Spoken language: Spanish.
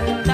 cantar.